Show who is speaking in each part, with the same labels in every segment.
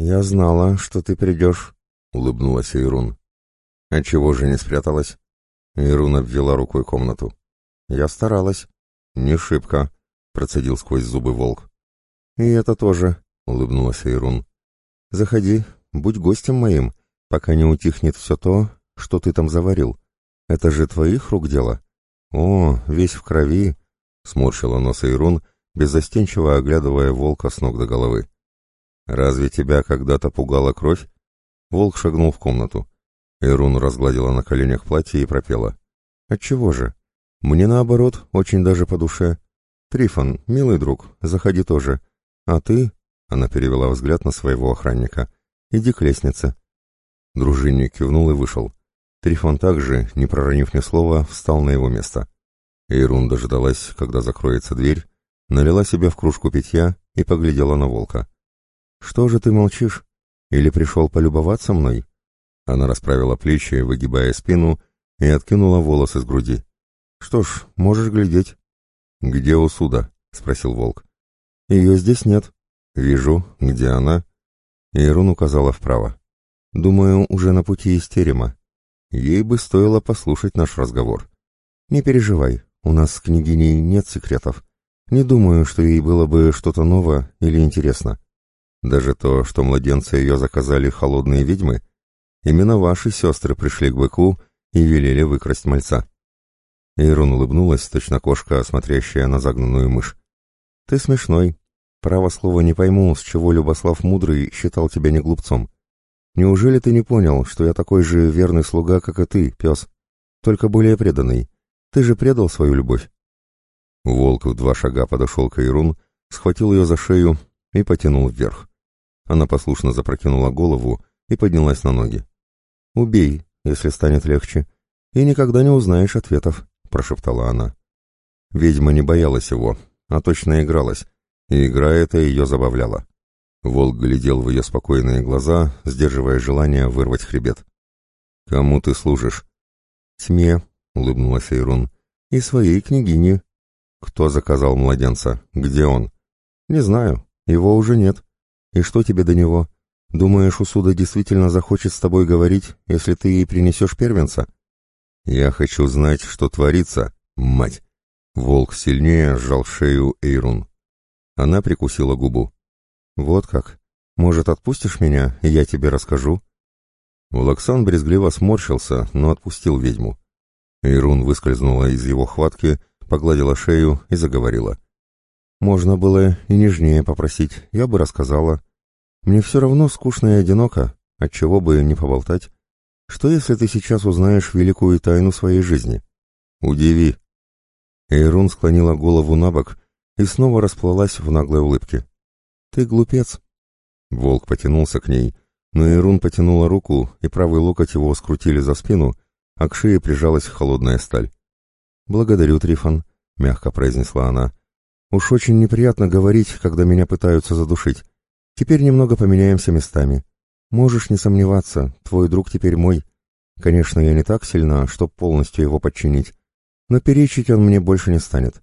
Speaker 1: «Я знала, что ты придешь», — улыбнулась Ирун. «А чего же не спряталась?» Ирун обвела рукой комнату. «Я старалась». «Не шибко», — процедил сквозь зубы волк. «И это тоже», — улыбнулась Ирун. «Заходи, будь гостем моим, пока не утихнет все то, что ты там заварил. Это же твоих рук дело?» «О, весь в крови», — сморщила нос Ирун, беззастенчиво оглядывая волка с ног до головы. «Разве тебя когда-то пугала кровь?» Волк шагнул в комнату. Ирун разгладила на коленях платье и пропела. «Отчего же? Мне, наоборот, очень даже по душе. Трифон, милый друг, заходи тоже. А ты...» — она перевела взгляд на своего охранника. «Иди к лестнице». Дружинник кивнул и вышел. Трифон также, не проронив ни слова, встал на его место. Эйрун дождалась, когда закроется дверь, налила себе в кружку питья и поглядела на волка. «Что же ты молчишь? Или пришел полюбоваться мной?» Она расправила плечи, выгибая спину, и откинула волосы с груди. «Что ж, можешь глядеть». «Где Усуда?» — спросил волк. «Ее здесь нет». «Вижу. Где она?» Ирун указала вправо. «Думаю, уже на пути из терема. Ей бы стоило послушать наш разговор. Не переживай, у нас с княгиней нет секретов. Не думаю, что ей было бы что-то новое или интересно. Даже то, что младенцы ее заказали холодные ведьмы, именно ваши сестры пришли к быку и велели выкрасть мальца. Эйрон улыбнулась, точно кошка, смотрящая на загнанную мышь. «Ты смешной. Право слова не пойму, с чего Любослав Мудрый считал тебя не глупцом. Неужели ты не понял, что я такой же верный слуга, как и ты, пес? Только более преданный. Ты же предал свою любовь. Волк в два шага подошел к Ирун, схватил ее за шею и потянул вверх. Она послушно запрокинула голову и поднялась на ноги. «Убей, если станет легче, и никогда не узнаешь ответов», — прошептала она. Ведьма не боялась его, а точно игралась, и игра эта ее забавляла. Волк глядел в ее спокойные глаза, сдерживая желание вырвать хребет. «Кому ты служишь?» «Тьме», — улыбнулась Эйрун, — «и своей княгине». «Кто заказал младенца? Где он?» «Не знаю. Его уже нет. И что тебе до него? Думаешь, Усуда действительно захочет с тобой говорить, если ты ей принесешь первенца?» «Я хочу знать, что творится, мать!» Волк сильнее сжал шею Эйрун. Она прикусила губу. «Вот как? Может, отпустишь меня, и я тебе расскажу?» Улаксан брезгливо сморщился, но отпустил ведьму. Ирун выскользнула из его хватки, погладила шею и заговорила. «Можно было и нежнее попросить, я бы рассказала. Мне все равно скучно и одиноко, отчего бы не поболтать. Что, если ты сейчас узнаешь великую тайну своей жизни? Удиви!» Эйрун склонила голову на бок и снова расплылась в наглой улыбке. «Ты глупец!» Волк потянулся к ней, но Ирун потянула руку, и правый локоть его скрутили за спину, а к шее прижалась холодная сталь. «Благодарю, Трифон», — мягко произнесла она. «Уж очень неприятно говорить, когда меня пытаются задушить. Теперь немного поменяемся местами. Можешь не сомневаться, твой друг теперь мой. Конечно, я не так сильна, чтоб полностью его подчинить, но перечить он мне больше не станет».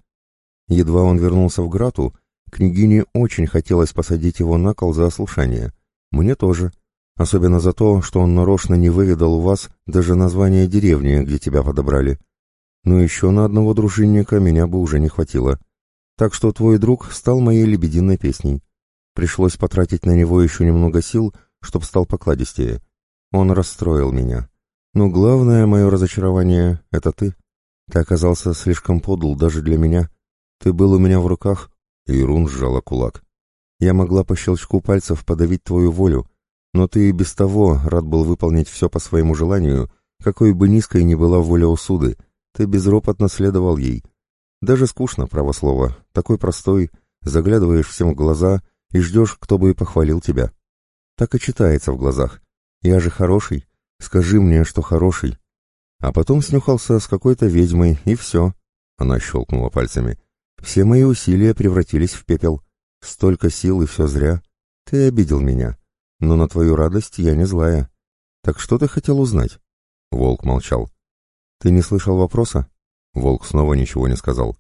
Speaker 1: Едва он вернулся в Грату, Княгине очень хотелось посадить его на кол за ослушание. Мне тоже. Особенно за то, что он нарочно не выведал у вас даже название деревни, где тебя подобрали. Но еще на одного дружинника меня бы уже не хватило. Так что твой друг стал моей лебединой песней. Пришлось потратить на него еще немного сил, чтоб стал покладистее. Он расстроил меня. Но главное мое разочарование — это ты. Ты оказался слишком подл даже для меня. Ты был у меня в руках, Ирун сжала кулак. «Я могла по щелчку пальцев подавить твою волю, но ты и без того рад был выполнить все по своему желанию, какой бы низкой ни была воля Усуды, ты безропотно следовал ей. Даже скучно, право слово, такой простой, заглядываешь всем в глаза и ждешь, кто бы и похвалил тебя. Так и читается в глазах. Я же хороший, скажи мне, что хороший. А потом снюхался с какой-то ведьмой, и все. Она щелкнула пальцами. Все мои усилия превратились в пепел. Столько сил и все зря. Ты обидел меня. Но на твою радость я не злая. Так что ты хотел узнать? Волк молчал. Ты не слышал вопроса? Волк снова ничего не сказал.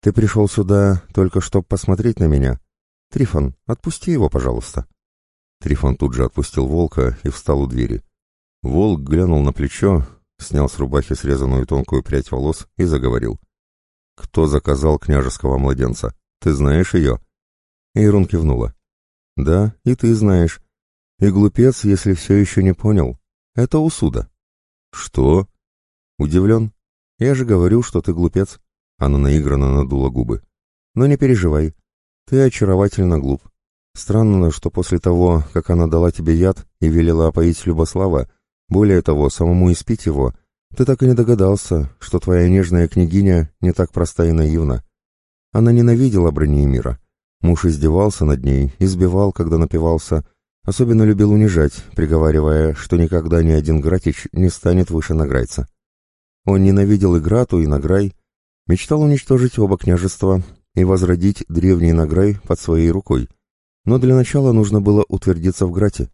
Speaker 1: Ты пришел сюда только чтоб посмотреть на меня. Трифон, отпусти его, пожалуйста. Трифон тут же отпустил волка и встал у двери. Волк глянул на плечо, снял с рубахи срезанную тонкую прядь волос и заговорил. «Кто заказал княжеского младенца? Ты знаешь ее?» Эйрун кивнула. «Да, и ты знаешь. И глупец, если все еще не понял. Это усуда». «Что?» «Удивлен? Я же говорю, что ты глупец». Она наигранно надула губы. «Но не переживай. Ты очаровательно глуп. Странно, что после того, как она дала тебе яд и велела опоить Любослава, более того, самому испить его, ты так и не догадался, что твоя нежная княгиня не так проста и наивна. Она ненавидела мира. Муж издевался над ней, избивал, когда напивался, особенно любил унижать, приговаривая, что никогда ни один Гратич не станет выше Награйца. Он ненавидел и Грату, и Награй, мечтал уничтожить оба княжества и возродить древний Награй под своей рукой, но для начала нужно было утвердиться в Грате.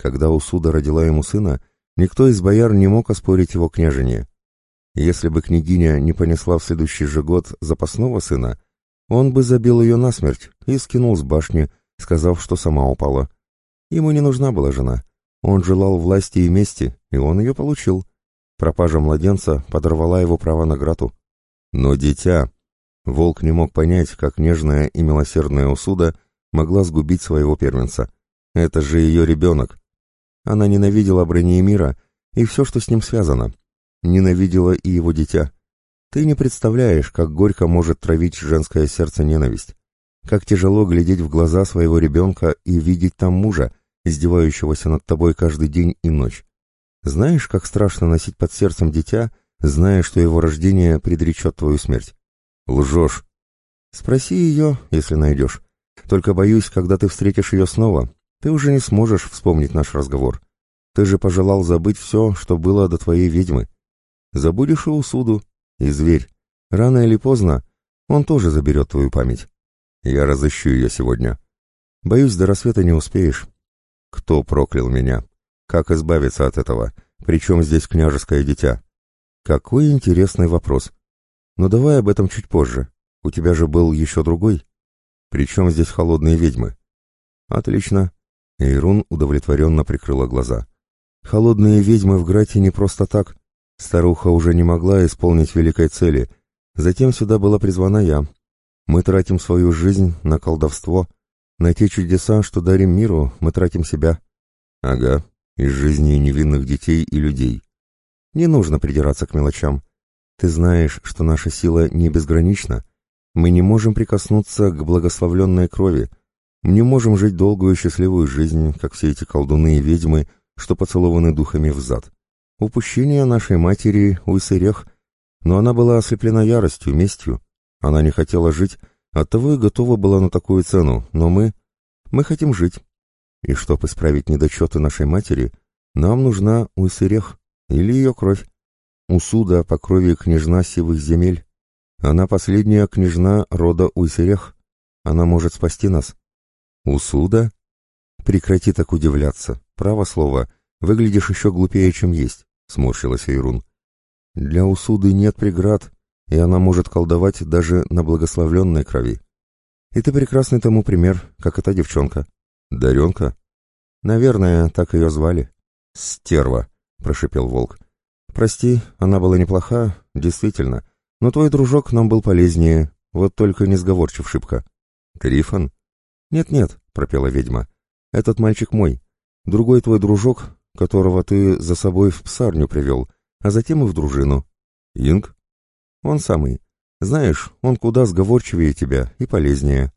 Speaker 1: Когда Усуда родила ему сына, никто из бояр не мог оспорить его княжение. Если бы княгиня не понесла в следующий же год запасного сына, он бы забил ее насмерть и скинул с башни, сказав, что сама упала. Ему не нужна была жена. Он желал власти и мести, и он ее получил. Пропажа младенца подорвала его право на Грату. Но дитя... Волк не мог понять, как нежная и милосердная усуда могла сгубить своего первенца. Это же ее ребенок. Она ненавидела Бронеемира и все, что с ним связано. Ненавидела и его дитя. Ты не представляешь, как горько может травить женское сердце ненависть. Как тяжело глядеть в глаза своего ребенка и видеть там мужа, издевающегося над тобой каждый день и ночь. Знаешь, как страшно носить под сердцем дитя, зная, что его рождение предречет твою смерть? Лжешь. Спроси ее, если найдешь. Только боюсь, когда ты встретишь ее снова, ты уже не сможешь вспомнить наш разговор. Ты же пожелал забыть все, что было до твоей ведьмы. Забудешь и усуду, и зверь. Рано или поздно он тоже заберет твою память. Я разыщу ее сегодня. Боюсь, до рассвета не успеешь. Кто проклял меня? Как избавиться от этого? Причем здесь княжеское дитя? Какой интересный вопрос. Но давай об этом чуть позже. У тебя же был еще другой. Причем здесь холодные ведьмы? Отлично. Эйрун удовлетворенно прикрыла глаза. Холодные ведьмы в Грате не просто так. Старуха уже не могла исполнить великой цели. Затем сюда была призвана я. Мы тратим свою жизнь на колдовство. На те чудеса, что дарим миру, мы тратим себя. Ага, из жизни невинных детей и людей. Не нужно придираться к мелочам. Ты знаешь, что наша сила не безгранична, мы не можем прикоснуться к благословленной крови, не можем жить долгую счастливую жизнь, как все эти колдуны и ведьмы, что поцелованы духами в зад. Упущение нашей матери — Уйсырех, но она была ослеплена яростью, местью. Она не хотела жить, оттого и готова была на такую цену, но мы... Мы хотим жить. И чтобы исправить недочеты нашей матери, нам нужна Уйсырех или ее кровь. Усуда по крови княжна сивых земель. Она последняя княжна рода Уйсерех. Она может спасти нас. Усуда? Прекрати так удивляться. Право слово, выглядишь еще глупее, чем есть, сморщилась Эйрун. Для Усуды нет преград, и она может колдовать даже на благословленной крови. И ты прекрасный тому пример, как эта девчонка. Даренка? Наверное, так ее звали. Стерва, прошипел волк. Прости, она была неплоха, действительно, но твой дружок нам был полезнее, вот только не сговорчив шибко. Трифон? Нет-нет, пропела ведьма. Этот мальчик мой. Другой твой дружок, которого ты за собой в псарню привел, а затем и в дружину. Инг? Он самый. Знаешь, он куда сговорчивее тебя и полезнее.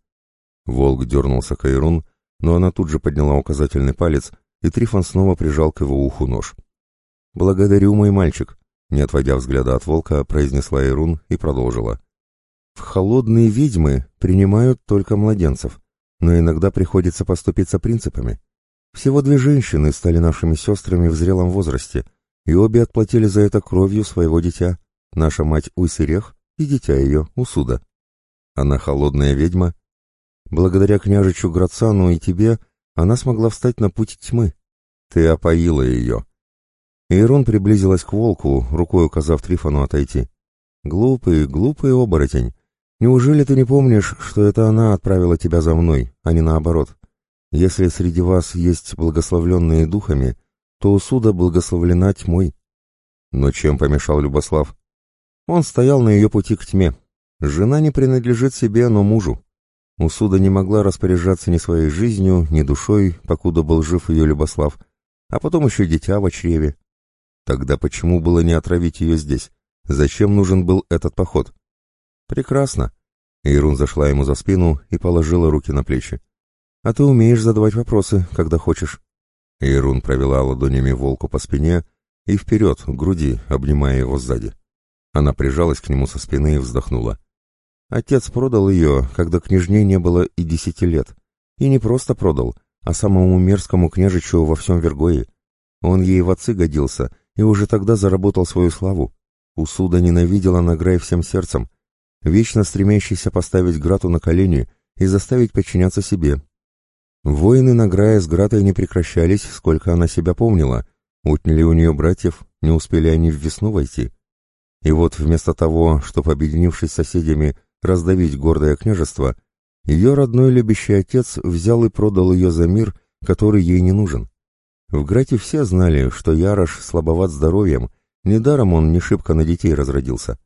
Speaker 1: Волк дернулся к Айрун, но она тут же подняла указательный палец, и Трифон снова прижал к его уху нож. «Благодарю, мой мальчик. Не отводя взгляда от волка, произнесла Ирун и продолжила. В холодные ведьмы принимают только младенцев, но иногда приходится поступиться принципами. Всего две женщины стали нашими сестрами в зрелом возрасте, и обе отплатили за это кровью своего дитя, наша мать Уйсирех и дитя ее, Усуда. Она холодная ведьма. Благодаря княжичу Грацану и тебе она смогла встать на путь тьмы. Ты опоила ее, Ирон приблизилась к волку, рукой указав Трифону отойти. «Глупый, глупый оборотень. Неужели ты не помнишь, что это она отправила тебя за мной, а не наоборот? Если среди вас есть благословленные духами, то у суда благословлена тьмой. Но чем помешал Любослав? Он стоял на ее пути к тьме. Жена не принадлежит себе, но мужу. Усуда не могла распоряжаться ни своей жизнью, ни душой, покуда был жив ее Любослав, а потом еще дитя в чреве. Тогда почему было не отравить ее здесь? Зачем нужен был этот поход? Прекрасно. Ирун зашла ему за спину и положила руки на плечи. А ты умеешь задавать вопросы, когда хочешь. Ирун провела ладонями волку по спине и вперед, к груди, обнимая его сзади. Она прижалась к нему со спины и вздохнула. Отец продал ее, когда княжне не было и десяти лет. И не просто продал, а самому мерзкому княжичу во всем Вергое. Он ей в отцы годился и уже тогда заработал свою славу. Усуда ненавидела Награй всем сердцем, вечно стремящийся поставить Грату на колени и заставить подчиняться себе. Воины Награя с Гратой не прекращались, сколько она себя помнила. Утняли у нее братьев, не успели они в весну войти. И вот вместо того, чтобы, объединившись с соседями, раздавить гордое княжество, ее родной любящий отец взял и продал ее за мир, который ей не нужен. В Грате все знали, что Ярош слабоват здоровьем, недаром он не шибко на детей разродился.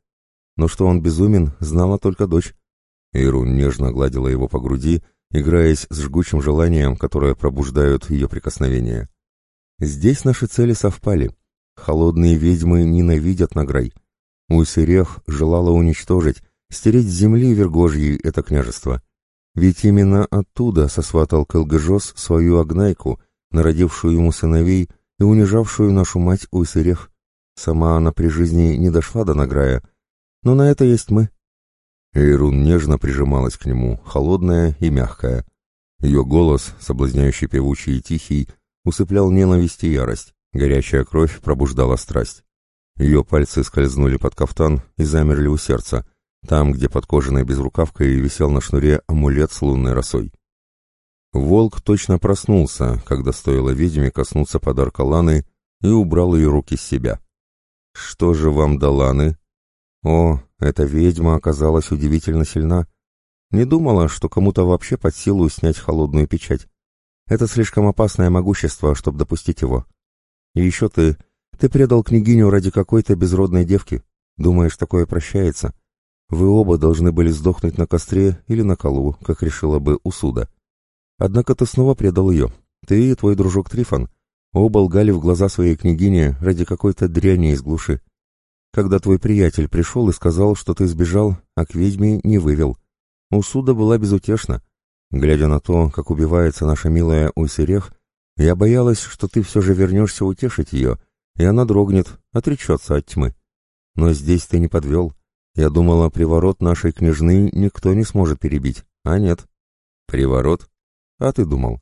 Speaker 1: Но что он безумен, знала только дочь. Ирун нежно гладила его по груди, играясь с жгучим желанием, которое пробуждают ее прикосновения. Здесь наши цели совпали. Холодные ведьмы ненавидят Награй. Уйсерех желала уничтожить, стереть с земли Вергожьей это княжество. Ведь именно оттуда сосватал Кылгыжос свою Агнайку — народившую ему сыновей и унижавшую нашу мать Уйсырех. Сама она при жизни не дошла до награя, но на это есть мы. Эйрун нежно прижималась к нему, холодная и мягкая. Ее голос, соблазняющий певучий и тихий, усыплял ненависть и ярость, горячая кровь пробуждала страсть. Ее пальцы скользнули под кафтан и замерли у сердца, там, где под кожаной безрукавкой висел на шнуре амулет с лунной росой. Волк точно проснулся, когда стоило ведьме коснуться подарка Ланы и убрал ее руки с себя. «Что же вам до Ланы?» «О, эта ведьма оказалась удивительно сильна. Не думала, что кому-то вообще под силу снять холодную печать. Это слишком опасное могущество, чтобы допустить его. И еще ты... Ты предал княгиню ради какой-то безродной девки. Думаешь, такое прощается? Вы оба должны были сдохнуть на костре или на колу, как решила бы Усуда. Однако ты снова предал ее. Ты и твой дружок Трифон оба лгали в глаза своей княгине ради какой-то дряни из глуши. Когда твой приятель пришел и сказал, что ты сбежал, а к ведьме не вывел. Усуда была безутешна. Глядя на то, как убивается наша милая Уйсерех, я боялась, что ты все же вернешься утешить ее, и она дрогнет, отречется от тьмы. Но здесь ты не подвел. Я думала, приворот нашей княжны никто не сможет перебить, а нет. Приворот? А ты думал?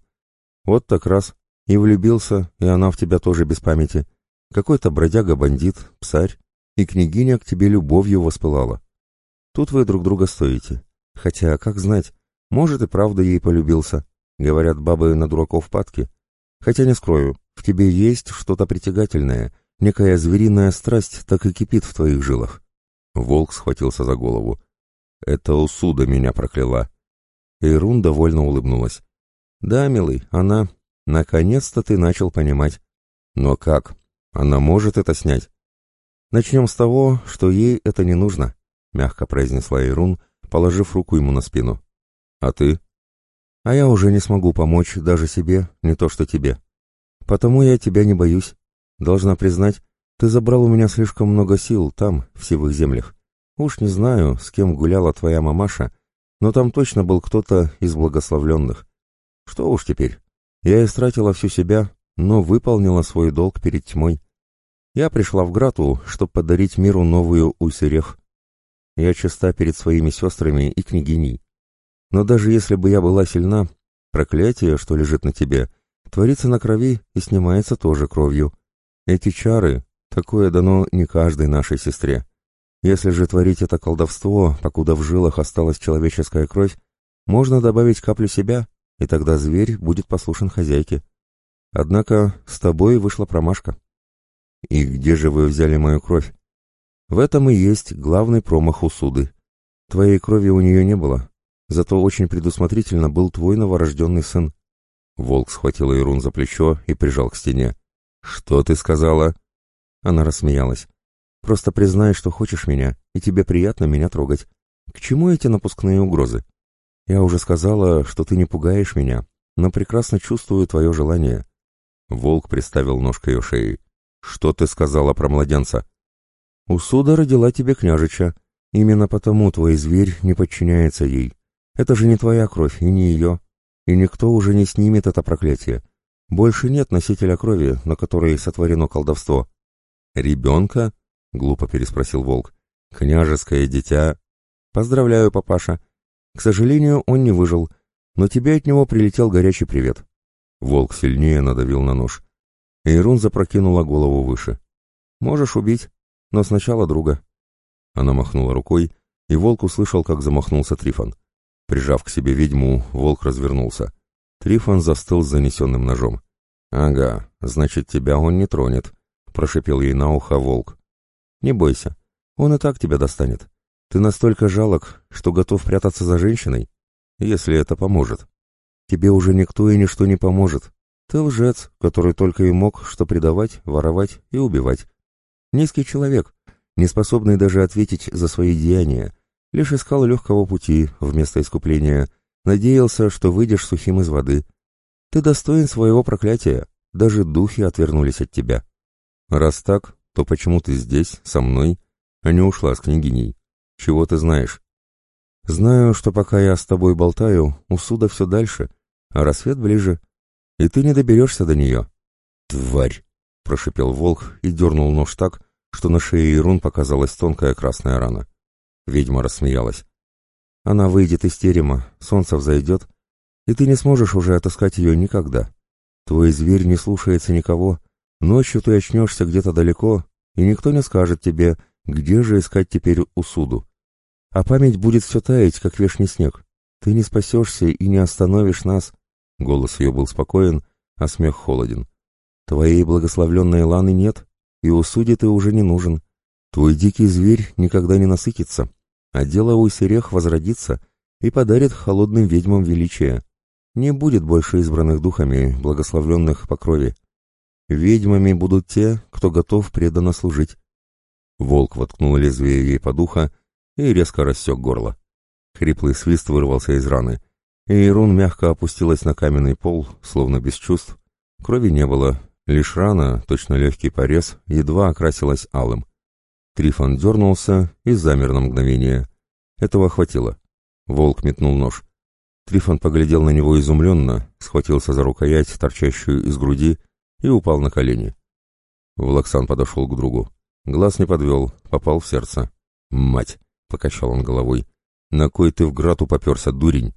Speaker 1: Вот так раз. И влюбился, и она в тебя тоже без памяти. Какой-то бродяга-бандит, псарь, и княгиня к тебе любовью воспылала. Тут вы друг друга стоите. Хотя, как знать, может и правда ей полюбился. Говорят, бабы на дураков падки. Хотя не скрою, в тебе есть что-то притягательное, некая звериная страсть так и кипит в твоих жилах. Волк схватился за голову. Это усуда меня прокляла. Ирун довольно улыбнулась. «Да, милый, она. Наконец-то ты начал понимать. Но как? Она может это снять?» «Начнем с того, что ей это не нужно», — мягко произнесла Ирун, положив руку ему на спину. «А ты?» «А я уже не смогу помочь даже себе, не то что тебе. Потому я тебя не боюсь. Должна признать, ты забрал у меня слишком много сил там, в сивых землях. Уж не знаю, с кем гуляла твоя мамаша, но там точно был кто-то из благословленных. Что уж теперь. Я истратила всю себя, но выполнила свой долг перед тьмой. Я пришла в Грату, чтобы подарить миру новую Уйсерех. Я чиста перед своими сестрами и княгиней. Но даже если бы я была сильна, проклятие, что лежит на тебе, творится на крови и снимается тоже кровью. Эти чары, такое дано не каждой нашей сестре. Если же творить это колдовство, покуда в жилах осталась человеческая кровь, можно добавить каплю себя и тогда зверь будет послушен хозяйке. Однако с тобой вышла промашка. И где же вы взяли мою кровь? В этом и есть главный промах у суды. Твоей крови у нее не было, зато очень предусмотрительно был твой новорожденный сын. Волк схватил Ирун за плечо и прижал к стене. «Что ты сказала?»
Speaker 2: Она рассмеялась. «Просто признай, что хочешь меня, и тебе приятно меня трогать. К чему эти напускные угрозы? Я уже сказала, что ты не пугаешь меня, но прекрасно чувствую твое желание».
Speaker 1: Волк приставил нож к ее шее. «Что ты сказала про младенца?»
Speaker 2: «Усуда родила тебе княжича. Именно потому твой зверь не подчиняется ей. Это же не твоя кровь и не ее. И никто уже не снимет это проклятие. Больше нет носителя крови, на которой сотворено колдовство».
Speaker 1: «Ребенка?» — глупо переспросил волк. «Княжеское дитя...»
Speaker 2: «Поздравляю, папаша. К сожалению, он не выжил, но тебе от него прилетел горячий привет».
Speaker 1: Волк сильнее надавил на нож. Эйрун запрокинула голову выше.
Speaker 2: «Можешь убить, но сначала друга».
Speaker 1: Она махнула рукой, и волк услышал, как замахнулся Трифон. Прижав к себе ведьму, волк развернулся. Трифон застыл с занесенным ножом. «Ага, значит, тебя он не тронет», — прошипел ей на ухо волк.
Speaker 2: «Не бойся, он и так тебя достанет. Ты настолько жалок, что готов прятаться за женщиной, если это поможет. Тебе уже никто и ничто не поможет. Ты лжец, который только и мог что предавать, воровать и убивать. Низкий человек, не способный даже ответить за свои деяния, лишь искал легкого пути вместо искупления, надеялся, что выйдешь сухим из воды. Ты достоин своего проклятия, даже духи отвернулись от тебя.
Speaker 1: Раз так, то почему ты здесь, со мной, а не ушла с княгиней? Чего ты знаешь?
Speaker 2: Знаю, что пока я с тобой болтаю, у суда все дальше, а рассвет ближе, и ты не доберешься до нее.
Speaker 1: Тварь! — прошипел волк и дернул нож так, что на шее Ирун показалась тонкая красная рана. Ведьма рассмеялась.
Speaker 2: Она выйдет из терема, солнце взойдет, и ты не сможешь уже отыскать ее никогда. Твой зверь не слушается никого, ночью ты очнешься где-то далеко, и никто не скажет тебе, где же искать теперь усуду. А память будет все таять, как вешний снег. Ты не спасешься и не остановишь нас.
Speaker 1: Голос ее был спокоен, а смех холоден.
Speaker 2: Твоей благословленной Ланы нет, и усуде ты уже не нужен. Твой дикий зверь никогда не насытится, а дело у Серех возродится и подарит холодным ведьмам величие. Не будет больше избранных духами, благословленных по крови. Ведьмами будут те, кто готов преданно служить.
Speaker 1: Волк воткнул лезвие ей под ухо и резко рассек горло. Хриплый свист вырвался из раны, и Ирун мягко опустилась на каменный пол, словно без чувств. Крови не было, лишь рана, точно легкий порез, едва окрасилась алым. Трифон дернулся и замер на мгновение. Этого хватило. Волк метнул нож. Трифон поглядел на него изумленно, схватился за рукоять, торчащую из груди, и упал на колени. Влаксан подошел к другу. Глаз не подвел, попал в сердце. «Мать!» — покачал он головой. «На кой ты в Грату поперся, дурень?»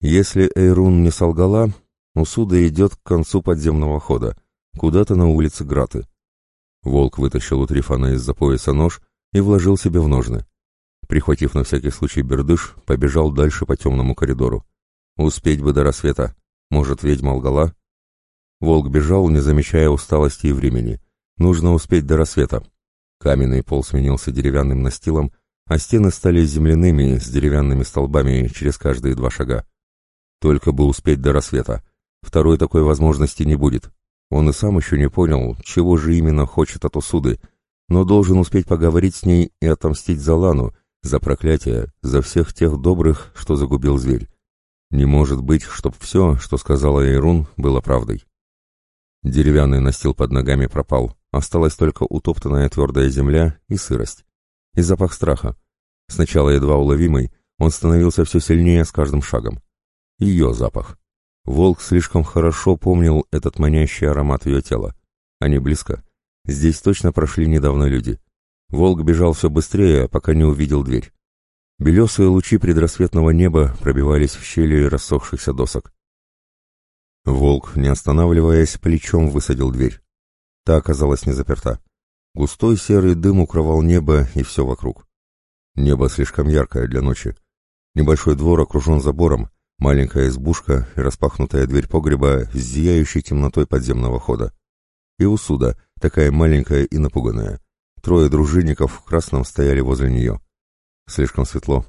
Speaker 1: Если Эйрун не солгала, Усуда идет к концу подземного хода, куда-то на улице Граты. Волк вытащил у Трифона из-за пояса нож и вложил себе в ножны. Прихватив на всякий случай бердыш, побежал дальше по темному коридору. Успеть бы до рассвета. Может, ведьма лгала? Волк бежал, не замечая усталости и времени. Нужно успеть до рассвета. Каменный пол сменился деревянным настилом, а стены стали земляными с деревянными столбами через каждые два шага. Только бы успеть до рассвета. Второй такой возможности не будет. Он и сам еще не понял, чего же именно хочет от Усуды, но должен успеть поговорить с ней и отомстить за Лану, за проклятие, за всех тех добрых, что загубил зверь. Не может быть, чтоб все, что сказала Эйрун, было правдой. Деревянный настил под ногами пропал, осталась только утоптанная твердая земля и сырость. И запах страха. Сначала едва уловимый, он становился все сильнее с каждым шагом. Ее запах. Волк слишком хорошо помнил этот манящий аромат ее тела. Они близко. Здесь точно прошли недавно люди. Волк бежал все быстрее, пока не увидел дверь. Белесые лучи предрассветного неба пробивались в щели рассохшихся досок. Волк, не останавливаясь, плечом высадил дверь. Та оказалась не заперта. Густой серый дым укрывал небо и все вокруг. Небо слишком яркое для ночи. Небольшой двор окружен забором, Маленькая избушка и распахнутая дверь погреба с зияющей темнотой подземного хода. И усуда, такая маленькая и напуганная. Трое дружинников в красном стояли возле нее. Слишком светло.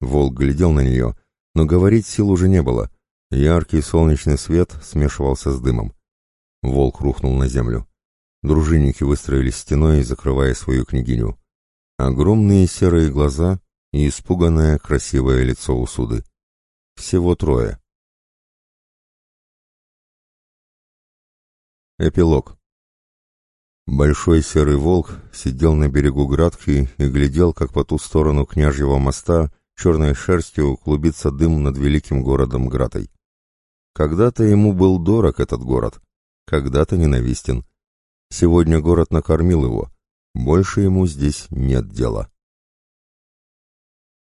Speaker 1: Волк глядел на нее, но говорить сил уже не было. Яркий солнечный свет смешивался с дымом. Волк рухнул на землю. Дружинники выстроились стеной, закрывая свою княгиню. Огромные серые глаза и испуганное красивое лицо Усуды. Всего трое. Эпилог. Большой серый волк сидел на берегу Градки и глядел, как по ту сторону княжьего моста черной шерстью клубится дым над великим городом Гратой. Когда-то ему был дорог этот город, когда-то ненавистен. Сегодня город накормил его, больше ему здесь нет дела.